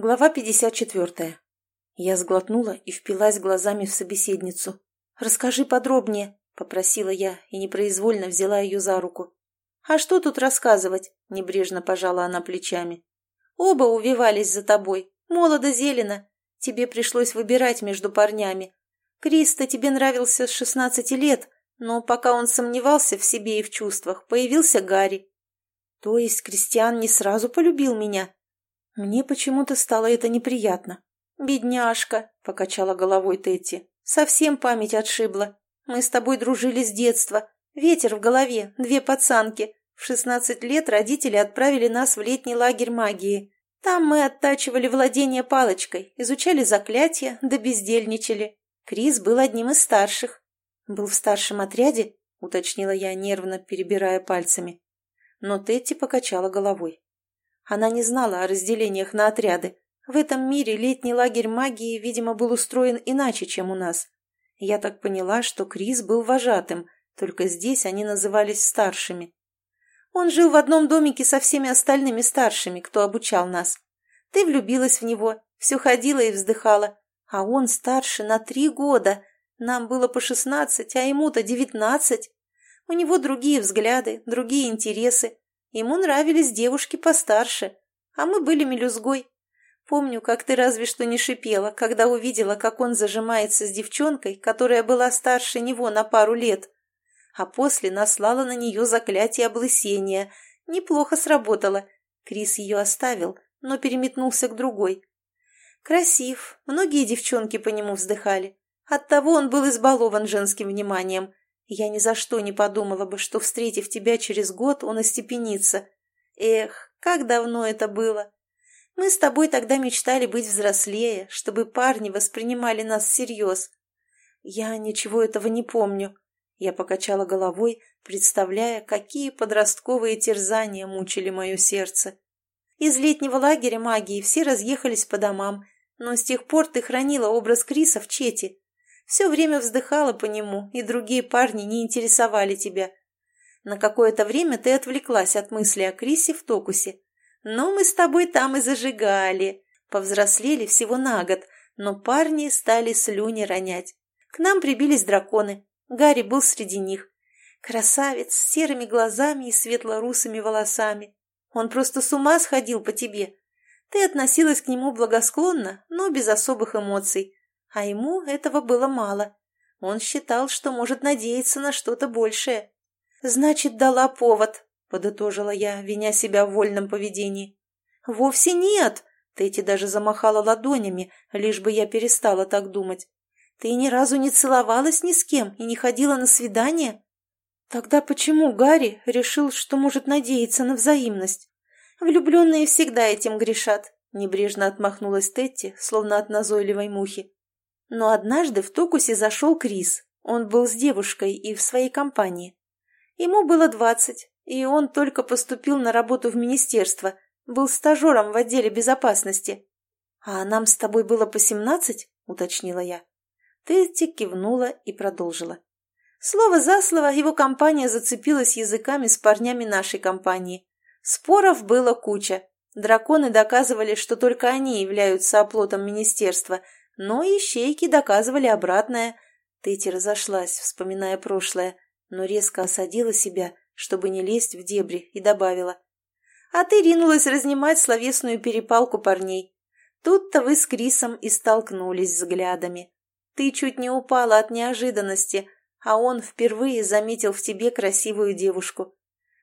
Глава 54. Я сглотнула и впилась глазами в собеседницу. «Расскажи подробнее», — попросила я и непроизвольно взяла ее за руку. «А что тут рассказывать?» — небрежно пожала она плечами. «Оба увивались за тобой. Молодо-зелено. Тебе пришлось выбирать между парнями. Криста тебе нравился с шестнадцати лет, но пока он сомневался в себе и в чувствах, появился Гарри. То есть Кристиан не сразу полюбил меня?» Мне почему-то стало это неприятно. «Бедняжка», — покачала головой Тетти, — «совсем память отшибла. Мы с тобой дружили с детства. Ветер в голове, две пацанки. В шестнадцать лет родители отправили нас в летний лагерь магии. Там мы оттачивали владение палочкой, изучали заклятия, да бездельничали. Крис был одним из старших. Был в старшем отряде?» — уточнила я, нервно перебирая пальцами. Но Тетти покачала головой. Она не знала о разделениях на отряды. В этом мире летний лагерь магии, видимо, был устроен иначе, чем у нас. Я так поняла, что Крис был вожатым, только здесь они назывались старшими. Он жил в одном домике со всеми остальными старшими, кто обучал нас. Ты влюбилась в него, все ходила и вздыхала. А он старше на три года. Нам было по шестнадцать, а ему-то девятнадцать. У него другие взгляды, другие интересы. Ему нравились девушки постарше, а мы были мелюзгой. Помню, как ты разве что не шипела, когда увидела, как он зажимается с девчонкой, которая была старше него на пару лет. А после наслала на нее заклятие облысения. Неплохо сработало. Крис ее оставил, но переметнулся к другой. Красив, многие девчонки по нему вздыхали. Оттого он был избалован женским вниманием, я ни за что не подумала бы, что, встретив тебя через год, он остепенится. Эх, как давно это было! Мы с тобой тогда мечтали быть взрослее, чтобы парни воспринимали нас всерьез. Я ничего этого не помню. Я покачала головой, представляя, какие подростковые терзания мучили мое сердце. Из летнего лагеря магии все разъехались по домам, но с тех пор ты хранила образ Криса в чете. Все время вздыхала по нему, и другие парни не интересовали тебя. На какое-то время ты отвлеклась от мысли о Крисе в Токусе. Но мы с тобой там и зажигали. Повзрослели всего на год, но парни стали слюни ронять. К нам прибились драконы. Гарри был среди них. Красавец с серыми глазами и светло-русыми волосами. Он просто с ума сходил по тебе. Ты относилась к нему благосклонно, но без особых эмоций. А ему этого было мало. Он считал, что может надеяться на что-то большее. «Значит, дала повод», — подытожила я, виня себя в вольном поведении. «Вовсе нет!» — Тетти даже замахала ладонями, лишь бы я перестала так думать. «Ты ни разу не целовалась ни с кем и не ходила на свидание?» «Тогда почему Гарри решил, что может надеяться на взаимность?» «Влюбленные всегда этим грешат», — небрежно отмахнулась Тетти, словно от назойливой мухи. Но однажды в Токусе зашел Крис. Он был с девушкой и в своей компании. Ему было двадцать, и он только поступил на работу в министерство, был стажером в отделе безопасности. «А нам с тобой было по семнадцать?» — уточнила я. Тетти кивнула и продолжила. Слово за слово его компания зацепилась языками с парнями нашей компании. Споров было куча. Драконы доказывали, что только они являются оплотом министерства — но ищейки доказывали обратное. Тетти разошлась, вспоминая прошлое, но резко осадила себя, чтобы не лезть в дебри, и добавила. «А ты ринулась разнимать словесную перепалку парней. Тут-то вы с Крисом и столкнулись взглядами. Ты чуть не упала от неожиданности, а он впервые заметил в тебе красивую девушку.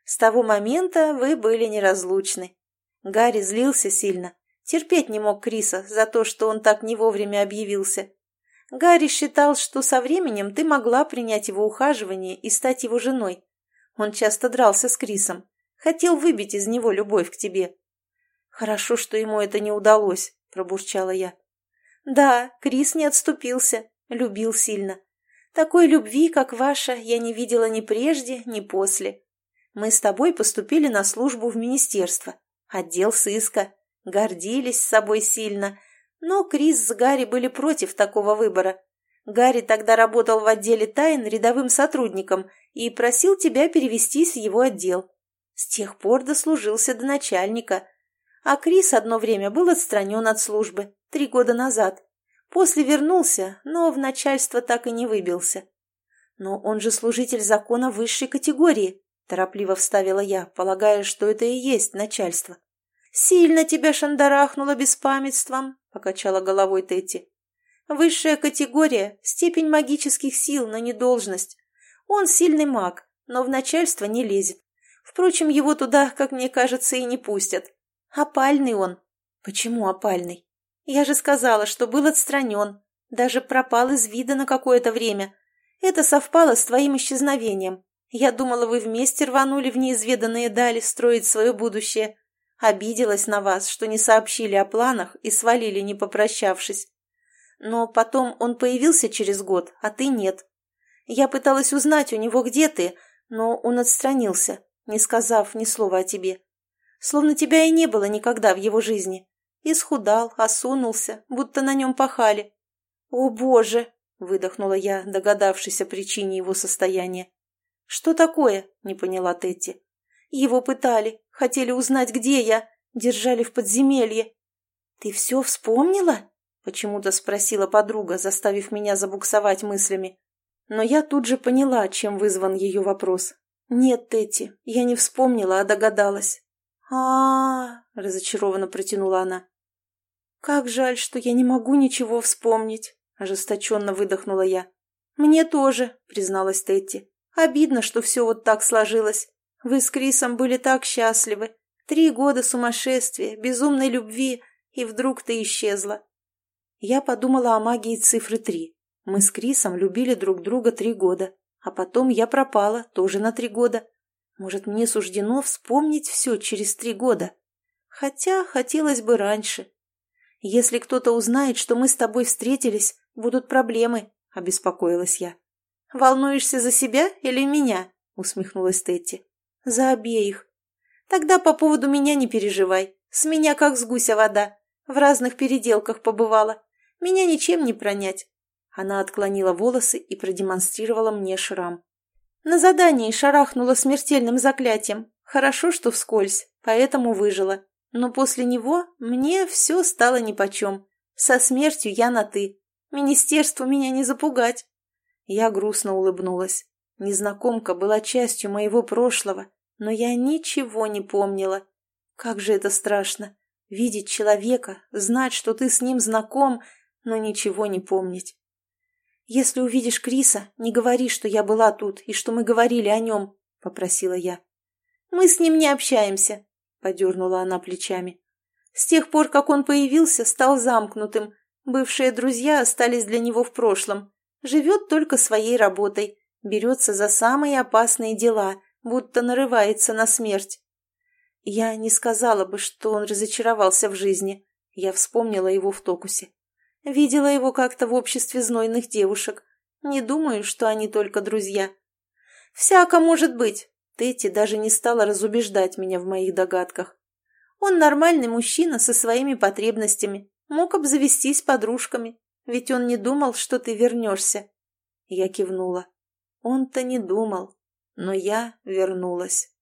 С того момента вы были неразлучны. Гарри злился сильно, Терпеть не мог Криса за то, что он так не вовремя объявился. Гарри считал, что со временем ты могла принять его ухаживание и стать его женой. Он часто дрался с Крисом, хотел выбить из него любовь к тебе. «Хорошо, что ему это не удалось», — пробурчала я. «Да, Крис не отступился, любил сильно. Такой любви, как ваша, я не видела ни прежде, ни после. Мы с тобой поступили на службу в министерство, отдел сыска, гордились собой сильно, но Крис с Гарри были против такого выбора. Гарри тогда работал в отделе тайн рядовым сотрудником и просил тебя перевестись в его отдел. С тех пор дослужился до начальника. А Крис одно время был отстранен от службы, три года назад. После вернулся, но в начальство так и не выбился. Но он же служитель закона высшей категории, торопливо вставила я, полагая, что это и есть начальство. «Сильно тебя шандарахнуло беспамятством», — покачала головой Тетти. «Высшая категория — степень магических сил, но не должность. Он сильный маг, но в начальство не лезет. Впрочем, его туда, как мне кажется, и не пустят. Опальный он». «Почему опальный?» «Я же сказала, что был отстранен, даже пропал из вида на какое-то время. Это совпало с твоим исчезновением. Я думала, вы вместе рванули в неизведанные дали строить свое будущее». Обиделась на вас, что не сообщили о планах и свалили, не попрощавшись. Но потом он появился через год, а ты нет. Я пыталась узнать у него, где ты, но он отстранился, не сказав ни слова о тебе. Словно тебя и не было никогда в его жизни. Исхудал, осунулся, будто на нем пахали. «О, Боже!» — выдохнула я, догадавшись о причине его состояния. «Что такое?» — не поняла Тетти. Его пытали, хотели узнать, где я, держали в подземелье. «Ты все вспомнила?» — почему-то спросила подруга, заставив меня забуксовать мыслями. Но я тут же поняла, чем вызван ее вопрос. «Нет, Тетти, я не вспомнила, а догадалась». А, -а, -а разочарованно протянула она. «Как жаль, что я не могу ничего вспомнить», — ожесточенно выдохнула я. «Мне тоже», — призналась Тетти. «Обидно, что все вот так сложилось. Вы с Крисом были так счастливы. Три года сумасшествия, безумной любви, и вдруг ты исчезла. Я подумала о магии цифры три. Мы с Крисом любили друг друга три года, а потом я пропала, тоже на три года. Может, мне суждено вспомнить все через три года? Хотя хотелось бы раньше. Если кто-то узнает, что мы с тобой встретились, будут проблемы, — обеспокоилась я. «Волнуешься за себя или меня?» — усмехнулась Тетти. За обеих. Тогда по поводу меня не переживай. С меня как с гуся вода. В разных переделках побывала. Меня ничем не пронять. Она отклонила волосы и продемонстрировала мне шрам. На задании шарахнула смертельным заклятием. Хорошо, что вскользь, поэтому выжила. Но после него мне все стало нипочем. Со смертью я на «ты». Министерству меня не запугать. Я грустно улыбнулась. Незнакомка была частью моего прошлого, но я ничего не помнила. Как же это страшно! Видеть человека, знать, что ты с ним знаком, но ничего не помнить. «Если увидишь Криса, не говори, что я была тут и что мы говорили о нем», — попросила я. «Мы с ним не общаемся», — подернула она плечами. «С тех пор, как он появился, стал замкнутым. Бывшие друзья остались для него в прошлом. Живет только своей работой, берется за самые опасные дела, будто нарывается на смерть. Я не сказала бы, что он разочаровался в жизни. Я вспомнила его в Токусе. Видела его как-то в обществе знойных девушек. Не думаю, что они только друзья. Всяко может быть. Тетти даже не стала разубеждать меня в моих догадках. Он нормальный мужчина со своими потребностями. Мог обзавестись подружками. Ведь он не думал, что ты вернешься. Я кивнула. Он-то не думал но я вернулась.